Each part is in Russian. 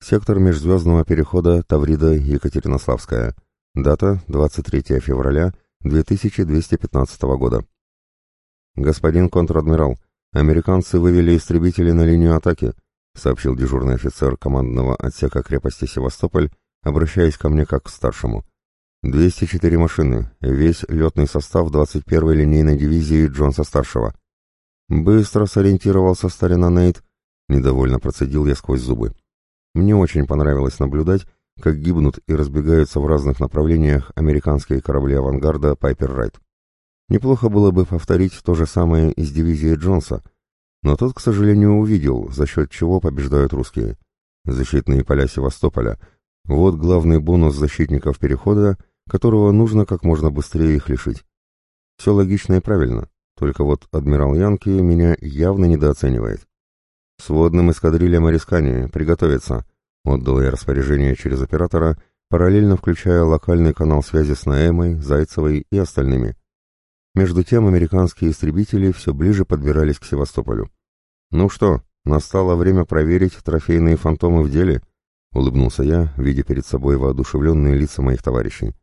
Сектор межзвездного перехода Таврида-Екатеринославская. Дата 23 февраля 2215 года. Господин контр-адмирал, американцы вывели истребители на линию атаки, сообщил дежурный офицер командного отсека крепости Севастополь, обращаясь ко мне как к старшему. 204 машины, весь летный состав 21-й линейной дивизии Джонса-старшего. Быстро сориентировался старина Нейт, недовольно процедил я сквозь зубы. Мне очень понравилось наблюдать, как гибнут и разбегаются в разных направлениях американские корабли авангарда Пайпер Райт. Неплохо было бы повторить то же самое из дивизии Джонса, но тот, к сожалению, увидел, за счет чего побеждают русские. Защитные поля Севастополя — вот главный бонус защитников Перехода, которого нужно как можно быстрее их лишить. Все логично и правильно, только вот адмирал Янки меня явно недооценивает. «Сводным эскадрильям Арискани приготовиться», — отдал я распоряжение через оператора, параллельно включая локальный канал связи с Наэмой, Зайцевой и остальными. Между тем американские истребители все ближе подбирались к Севастополю. «Ну что, настало время проверить трофейные фантомы в деле», — улыбнулся я, видя перед собой воодушевленные лица моих товарищей.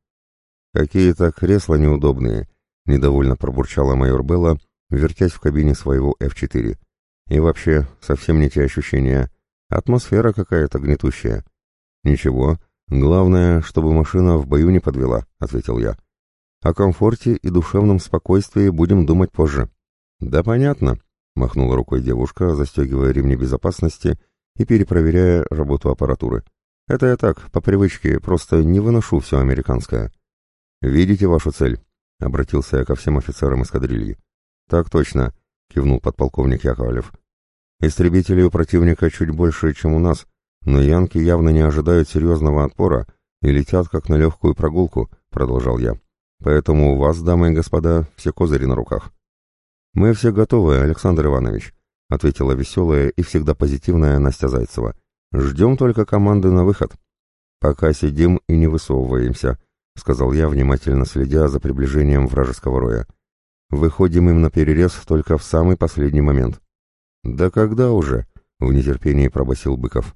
«Какие-то кресла неудобные», — недовольно пробурчала майор Белла, вертясь в кабине своего F-4. И вообще, совсем не те ощущения. Атмосфера какая-то гнетущая. Ничего, главное, чтобы машина в бою не подвела, ответил я. О комфорте и душевном спокойствии будем думать позже. Да понятно, махнула рукой девушка, застегивая ремни безопасности и перепроверяя работу аппаратуры. Это я так, по привычке, просто не выношу все американское. Видите вашу цель? Обратился я ко всем офицерам эскадрильи. Так точно. — кивнул подполковник Яковлев. «Истребителей у противника чуть больше, чем у нас, но янки явно не ожидают серьезного отпора и летят как на легкую прогулку», — продолжал я. «Поэтому у вас, дамы и господа, все козыри на руках». «Мы все готовы, Александр Иванович», — ответила веселая и всегда позитивная Настя Зайцева. «Ждем только команды на выход». «Пока сидим и не высовываемся», — сказал я, внимательно следя за приближением вражеского роя. Выходим им на перерез только в самый последний момент. «Да когда уже?» — в нетерпении пробасил Быков.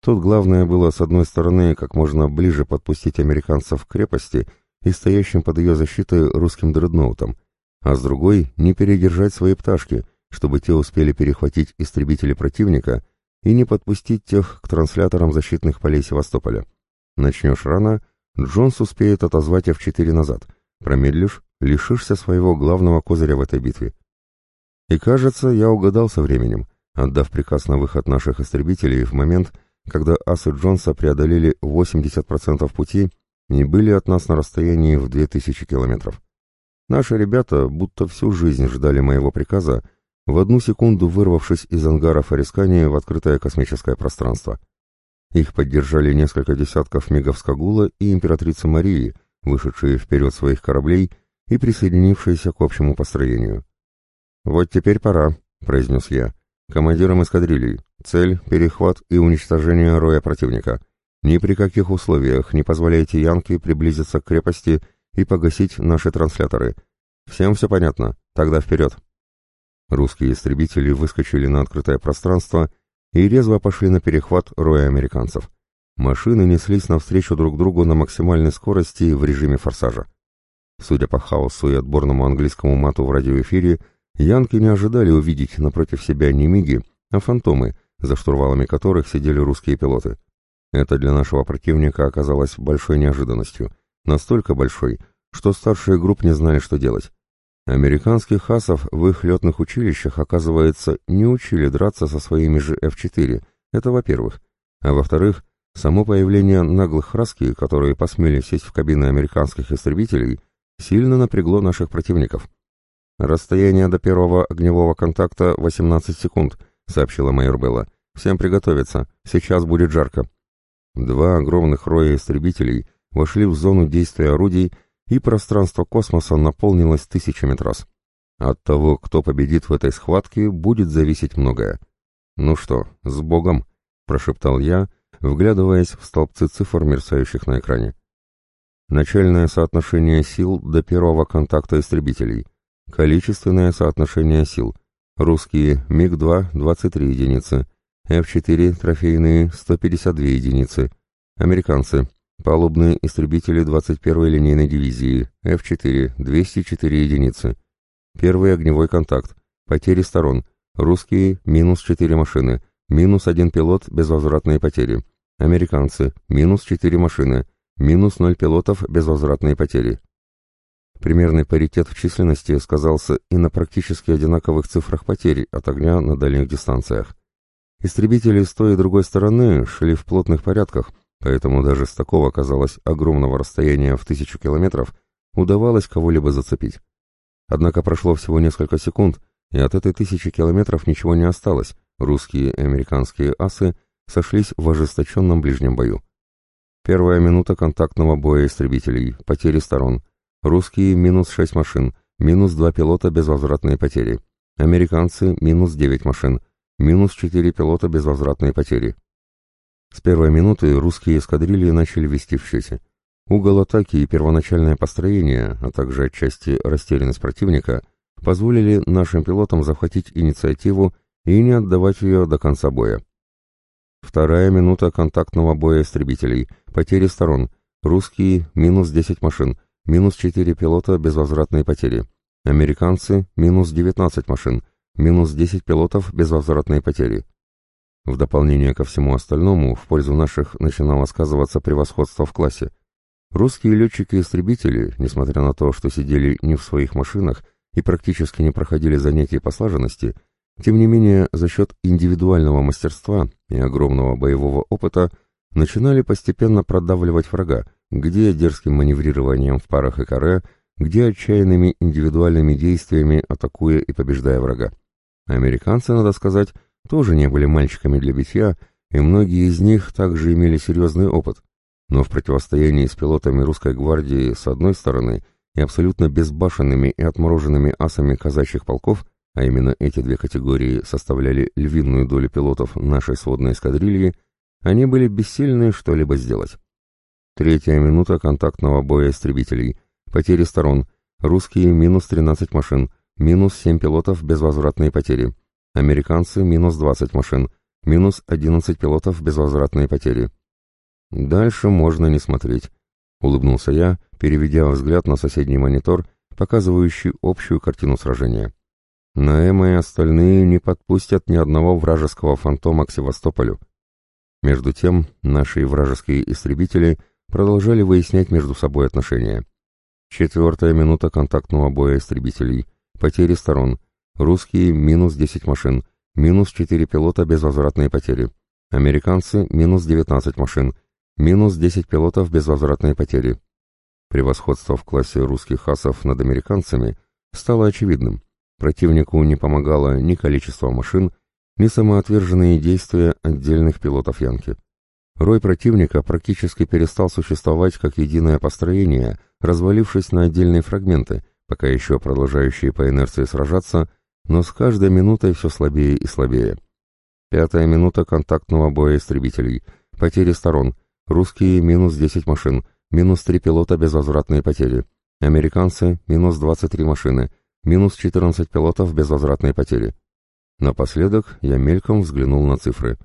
Тут главное было, с одной стороны, как можно ближе подпустить американцев к крепости и стоящим под ее защитой русским дредноутам, а с другой — не передержать свои пташки, чтобы те успели перехватить истребители противника и не подпустить тех к трансляторам защитных полей Севастополя. Начнешь рано, Джонс успеет отозвать F4 назад, промедлишь лишишься своего главного козыря в этой битве. И кажется, я угадал со временем, отдав приказ на выход наших истребителей в момент, когда асы Джонса преодолели 80% пути и были от нас на расстоянии в 2000 километров. Наши ребята будто всю жизнь ждали моего приказа, в одну секунду вырвавшись из ангаров Арискани в открытое космическое пространство. Их поддержали несколько десятков мигов Скагула и императрицы Марии, вышедшие вперед своих кораблей и присоединившиеся к общему построению. «Вот теперь пора», — произнес я. «Командирам эскадрильи. Цель — перехват и уничтожение роя противника. Ни при каких условиях не позволяйте Янке приблизиться к крепости и погасить наши трансляторы. Всем все понятно? Тогда вперед!» Русские истребители выскочили на открытое пространство и резво пошли на перехват роя американцев. Машины неслись навстречу друг другу на максимальной скорости в режиме форсажа. Судя по хаосу и отборному английскому мату в радиоэфире, янки не ожидали увидеть напротив себя не миги, а фантомы, за штурвалами которых сидели русские пилоты. Это для нашего противника оказалось большой неожиданностью, настолько большой, что старшие групп не знали, что делать. Американских асов в их летных училищах, оказывается, не учили драться со своими же F-4, это во-первых. А во-вторых, само появление наглых хаски, которые посмели сесть в кабины американских истребителей – сильно напрягло наших противников. «Расстояние до первого огневого контакта 18 секунд», — сообщила майор Белла. «Всем приготовиться. Сейчас будет жарко». Два огромных роя истребителей вошли в зону действия орудий, и пространство космоса наполнилось тысячами трасс. От того, кто победит в этой схватке, будет зависеть многое. «Ну что, с Богом!» — прошептал я, вглядываясь в столбцы цифр, мерцающих на экране. Начальное соотношение сил до первого контакта истребителей. Количественное соотношение сил. Русские МиГ-2 – 23 единицы. F-4 трофейные – 152 единицы. Американцы. Палубные истребители 21-й линейной дивизии. F-4 – 204 единицы. Первый огневой контакт. Потери сторон. Русские – минус 4 машины. Минус один пилот, безвозвратные потери. Американцы – минус 4 машины. Минус 0 пилотов, безвозвратные потери. Примерный паритет в численности сказался и на практически одинаковых цифрах потерь от огня на дальних дистанциях. Истребители с той и другой стороны шли в плотных порядках, поэтому даже с такого, казалось, огромного расстояния в тысячу километров удавалось кого-либо зацепить. Однако прошло всего несколько секунд, и от этой тысячи километров ничего не осталось, русские и американские асы сошлись в ожесточенном ближнем бою. Первая минута контактного боя истребителей, потери сторон. Русские минус 6 машин, минус 2 пилота безвозвратные потери. Американцы минус 9 машин, минус 4 пилота безвозвратные потери. С первой минуты русские эскадрильи начали вести в счете. Угол атаки и первоначальное построение, а также отчасти растерянность противника, позволили нашим пилотам захватить инициативу и не отдавать ее до конца боя. Вторая минута контактного боя истребителей. Потери сторон. Русские – минус 10 машин, минус 4 пилота безвозвратные потери. Американцы – минус 19 машин, минус 10 пилотов безвозвратные потери. В дополнение ко всему остальному, в пользу наших начинало сказываться превосходство в классе. Русские летчики-истребители, несмотря на то, что сидели не в своих машинах и практически не проходили занятий по слаженности, тем не менее, за счет индивидуального мастерства и огромного боевого опыта начинали постепенно продавливать врага, где дерзким маневрированием в парах и каре, где отчаянными индивидуальными действиями атакуя и побеждая врага. Американцы, надо сказать, тоже не были мальчиками для битья, и многие из них также имели серьезный опыт. Но в противостоянии с пилотами русской гвардии с одной стороны и абсолютно безбашенными и отмороженными асами казачьих полков а именно эти две категории составляли львиную долю пилотов нашей сводной эскадрильи, они были бессильны что-либо сделать. Третья минута контактного боя истребителей. Потери сторон. Русские минус 13 машин, минус 7 пилотов безвозвратные потери. Американцы минус 20 машин, минус 11 пилотов безвозвратные потери. Дальше можно не смотреть. Улыбнулся я, переведя взгляд на соседний монитор, показывающий общую картину сражения. Наэма и остальные не подпустят ни одного вражеского фантома к Севастополю. Между тем, наши вражеские истребители продолжали выяснять между собой отношения. Четвертая минута контактного боя истребителей. Потери сторон. Русские – минус 10 машин, минус 4 пилота безвозвратные потери. Американцы – минус 19 машин, минус 10 пилотов безвозвратные потери. Превосходство в классе русских асов над американцами стало очевидным. Противнику не помогало ни количество машин, ни самоотверженные действия отдельных пилотов Янки. Рой противника практически перестал существовать как единое построение, развалившись на отдельные фрагменты, пока еще продолжающие по инерции сражаться, но с каждой минутой все слабее и слабее. Пятая минута контактного боя истребителей. Потери сторон. Русские минус 10 машин, минус 3 пилота безвозвратные потери. Американцы минус 23 машины, Минус 14 пилотов безвозвратные потери. Напоследок я мельком взглянул на цифры.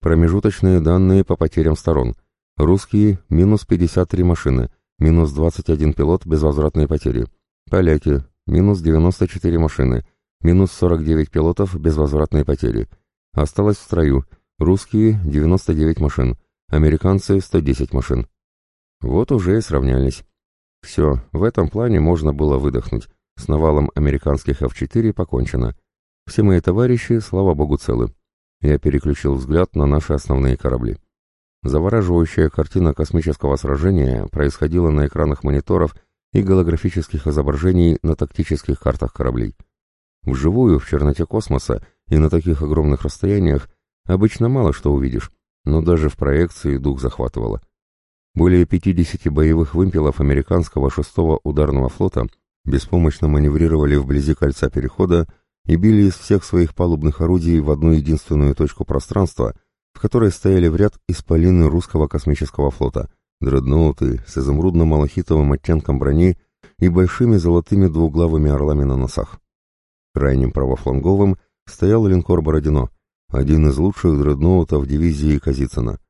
Промежуточные данные по потерям сторон. Русские – минус 53 машины, минус 21 пилот безвозвратные потери. Поляки – минус 94 машины, минус 49 пилотов безвозвратные потери. Осталось в строю. Русские – 99 машин, американцы – 110 машин. Вот уже и сравнялись. Все, в этом плане можно было выдохнуть. С навалом американских F-4 покончено. Все мои товарищи, слава богу, целы. Я переключил взгляд на наши основные корабли. Завораживающая картина космического сражения происходила на экранах мониторов и голографических изображений на тактических картах кораблей. Вживую, в черноте космоса и на таких огромных расстояниях обычно мало что увидишь, но даже в проекции дух захватывало. Более 50 боевых вымпелов американского 6-го ударного флота беспомощно маневрировали вблизи кольца перехода и били из всех своих палубных орудий в одну единственную точку пространства, в которой стояли в ряд исполины русского космического флота, дредноуты с изумрудно-малахитовым оттенком брони и большими золотыми двуглавыми орлами на носах. Крайним правофланговым стоял линкор «Бородино», один из лучших дредноутов дивизии Казицына.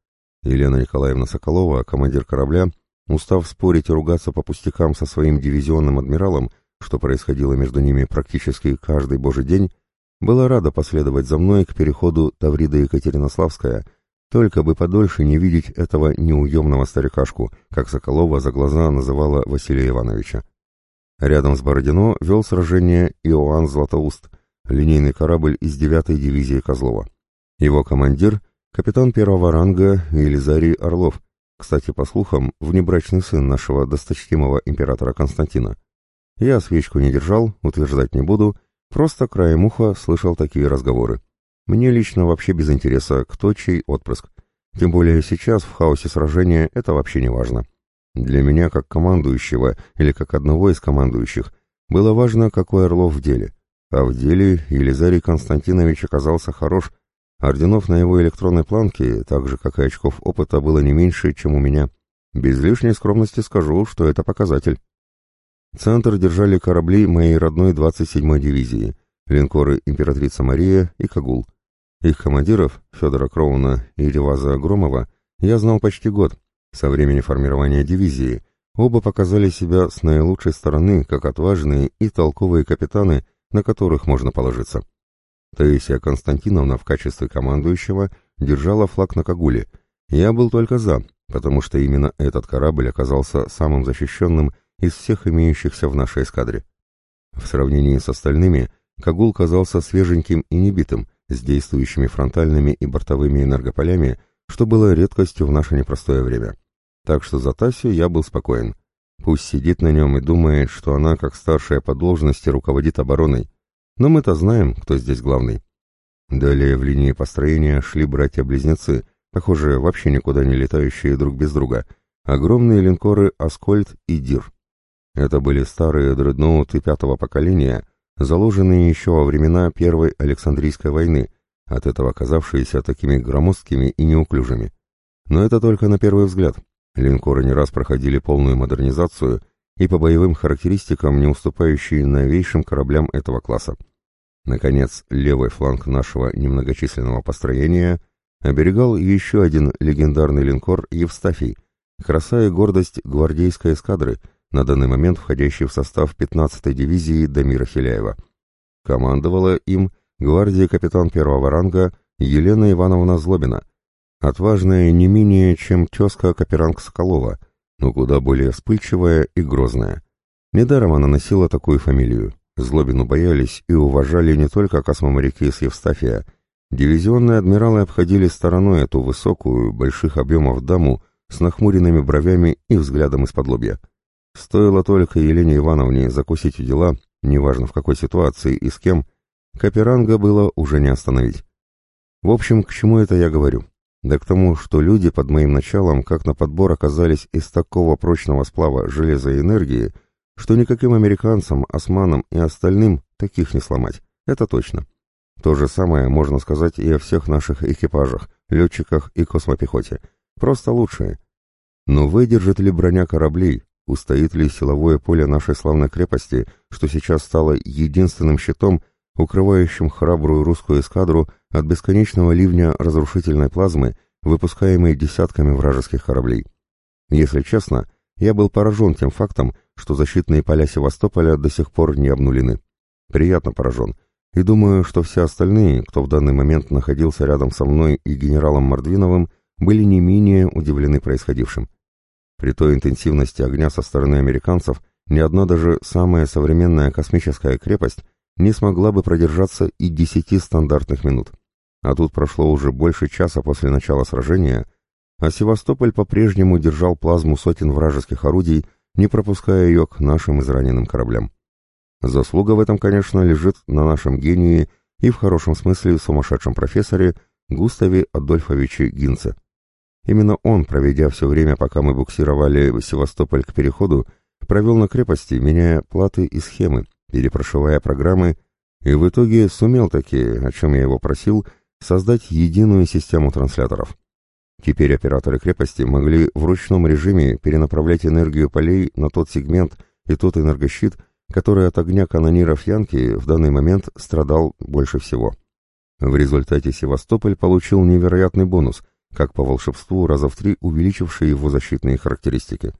Елена Николаевна Соколова, командир корабля, устав спорить и ругаться по пустякам со своим дивизионным адмиралом, что происходило между ними практически каждый божий день, была рада последовать за мной к переходу Таврида-Екатеринославская, только бы подольше не видеть этого неуемного старикашку, как Соколова за глаза называла Василия Ивановича. Рядом с Бородино вел сражение Иоанн Златоуст, линейный корабль из 9-й дивизии Козлова. Его командир — капитан первого ранга Елизарий Орлов, кстати, по слухам, внебрачный сын нашего досточтимого императора Константина. Я свечку не держал, утверждать не буду, просто краем уха слышал такие разговоры. Мне лично вообще без интереса, кто чей отпрыск. Тем более сейчас, в хаосе сражения, это вообще не важно. Для меня, как командующего или как одного из командующих, было важно, какой Орлов в деле. А в деле Елизарий Константинович оказался хорош. Орденов на его электронной планке, так же, как и очков опыта, было не меньше, чем у меня. Без лишней скромности скажу, что это показатель. Центр держали корабли моей родной 27-й дивизии, линкоры «Императрица Мария» и «Кагул». Их командиров, Федора Кроуна и Реваза Громова, я знал почти год, со времени формирования дивизии. Оба показали себя с наилучшей стороны, как отважные и толковые капитаны – на которых можно положиться. Таисия Константиновна в качестве командующего держала флаг на Кагуле. Я был только за, потому что именно этот корабль оказался самым защищенным из всех имеющихся в нашей эскадре. В сравнении с остальными, Кагул казался свеженьким и небитым, с действующими фронтальными и бортовыми энергополями, что было редкостью в наше непростое время. Так что за Тасю я был спокоен. Пусть сидит на нем и думает, что она, как старшая по должности, руководит обороной. Но мы-то знаем, кто здесь главный. Далее в линии построения шли братья-близнецы, похоже, вообще никуда не летающие друг без друга, огромные линкоры «Аскольд» и «Дир». Это были старые дредноуты пятого поколения, заложенные еще во времена Первой Александрийской войны, от этого оказавшиеся такими громоздкими и неуклюжими. Но это только на первый взгляд. Линкоры не раз проходили полную модернизацию и по боевым характеристикам не уступающие новейшим кораблям этого класса. Наконец, левый фланг нашего немногочисленного построения оберегал еще один легендарный линкор «Евстафий», краса и гордость гвардейской эскадры, на данный момент входящий в состав 15-й дивизии Дамира Хиляева. Командовала им гвардия капитан первого ранга Елена Ивановна Злобина, Отважная не менее, чем тезка Каперанг Соколова, но куда более вспыльчивая и грозная. Недаром она носила такую фамилию. Злобину боялись и уважали не только космоморяки с Евстафия. Дивизионные адмиралы обходили стороной эту высокую, больших объемов даму с нахмуренными бровями и взглядом из-под лобья. Стоило только Елене Ивановне закусить у дела, неважно в какой ситуации и с кем, Каперанга было уже не остановить. В общем, к чему это я говорю? Да к тому, что люди под моим началом как на подбор оказались из такого прочного сплава железа и энергии, что никаким американцам, османам и остальным таких не сломать. Это точно. То же самое можно сказать и о всех наших экипажах, летчиках и космопехоте. Просто лучшие. Но выдержит ли броня кораблей, устоит ли силовое поле нашей славной крепости, что сейчас стало единственным щитом, укрывающим храбрую русскую эскадру от бесконечного ливня разрушительной плазмы, выпускаемой десятками вражеских кораблей. Если честно, я был поражен тем фактом, что защитные поля Севастополя до сих пор не обнулены. Приятно поражен. И думаю, что все остальные, кто в данный момент находился рядом со мной и генералом Мордвиновым, были не менее удивлены происходившим. При той интенсивности огня со стороны американцев ни одна даже самая современная космическая крепость не смогла бы продержаться и десяти стандартных минут. А тут прошло уже больше часа после начала сражения, а Севастополь по-прежнему держал плазму сотен вражеских орудий, не пропуская ее к нашим израненным кораблям. Заслуга в этом, конечно, лежит на нашем гении и в хорошем смысле сумасшедшем профессоре Густаве Адольфовиче Гинце. Именно он, проведя все время, пока мы буксировали Севастополь к переходу, провел на крепости, меняя платы и схемы, перепрошивая программы, и в итоге сумел таки, о чем я его просил, создать единую систему трансляторов. Теперь операторы крепости могли в ручном режиме перенаправлять энергию полей на тот сегмент и тот энергощит, который от огня канониров Янки в данный момент страдал больше всего. В результате Севастополь получил невероятный бонус, как по волшебству раза в три увеличивший его защитные характеристики.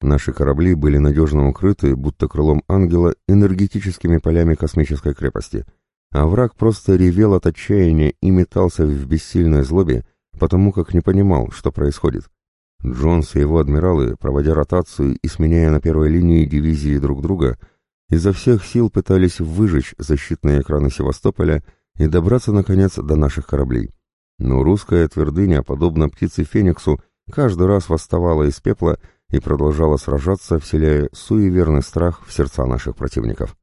Наши корабли были надежно укрыты, будто крылом ангела, энергетическими полями космической крепости, а враг просто ревел от отчаяния и метался в бессильной злобе, потому как не понимал, что происходит. Джонс и его адмиралы, проводя ротацию и сменяя на первой линии дивизии друг друга, изо всех сил пытались выжечь защитные экраны Севастополя и добраться, наконец, до наших кораблей. Но русская твердыня, подобно птице Фениксу, каждый раз восставала из пепла и продолжала сражаться, вселяя суеверный страх в сердца наших противников.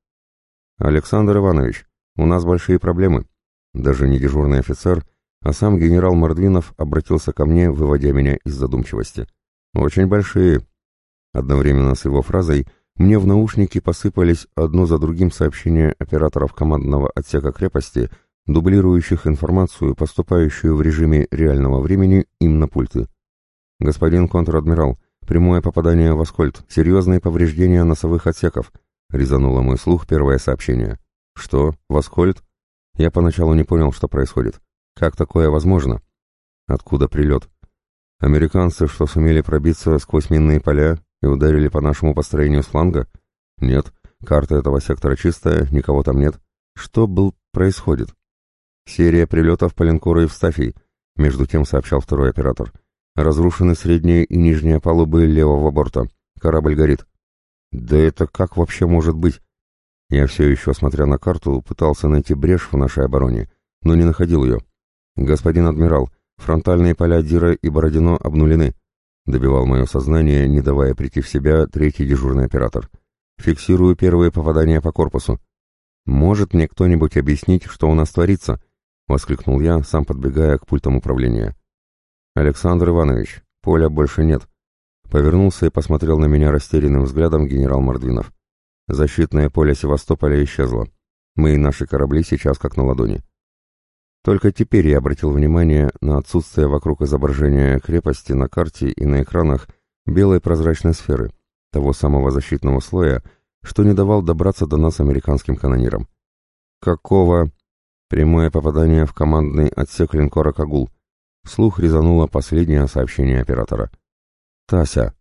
«Александр Иванович, у нас большие проблемы». Даже не дежурный офицер, а сам генерал Мордвинов обратился ко мне, выводя меня из задумчивости. «Очень большие». Одновременно с его фразой мне в наушники посыпались одно за другим сообщения операторов командного отсека крепости, дублирующих информацию, поступающую в режиме реального времени им на пульты. «Господин контр-адмирал, прямое попадание в Аскольд, серьезные повреждения носовых отсеков», — резануло мой слух первое сообщение. «Что? В Аскольд?» Я поначалу не понял, что происходит. Как такое возможно? Откуда прилет? Американцы, что сумели пробиться сквозь минные поля, и ударили по нашему построению с фланга? Нет, карта этого сектора чистая, никого там нет. Что был происходит? Серия прилетов по линкору Евстафий, между тем сообщал второй оператор. Разрушены средние и нижние палубы левого борта. Корабль горит. Да это как вообще может быть? Я все еще, смотря на карту, пытался найти брешь в нашей обороне, но не находил ее. Господин адмирал, фронтальные поля Дира и Бородино обнулены. Добивал мое сознание, не давая прийти в себя, третий дежурный оператор. Фиксирую первые попадания по корпусу. «Может мне кто-нибудь объяснить, что у нас творится?» — воскликнул я, сам подбегая к пультам управления. «Александр Иванович, поля больше нет». Повернулся и посмотрел на меня растерянным взглядом генерал Мордвинов. «Защитное поле Севастополя исчезло. Мы и наши корабли сейчас как на ладони». Только теперь я обратил внимание на отсутствие вокруг изображения крепости на карте и на экранах белой прозрачной сферы, того самого защитного слоя, что не давал добраться до нас американским канонирам. «Какого?» Прямое попадание в командный отсек линкора «Кагул». Вслух резануло последнее сообщение оператора. «Тася!»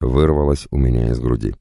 вырвалось у меня из груди.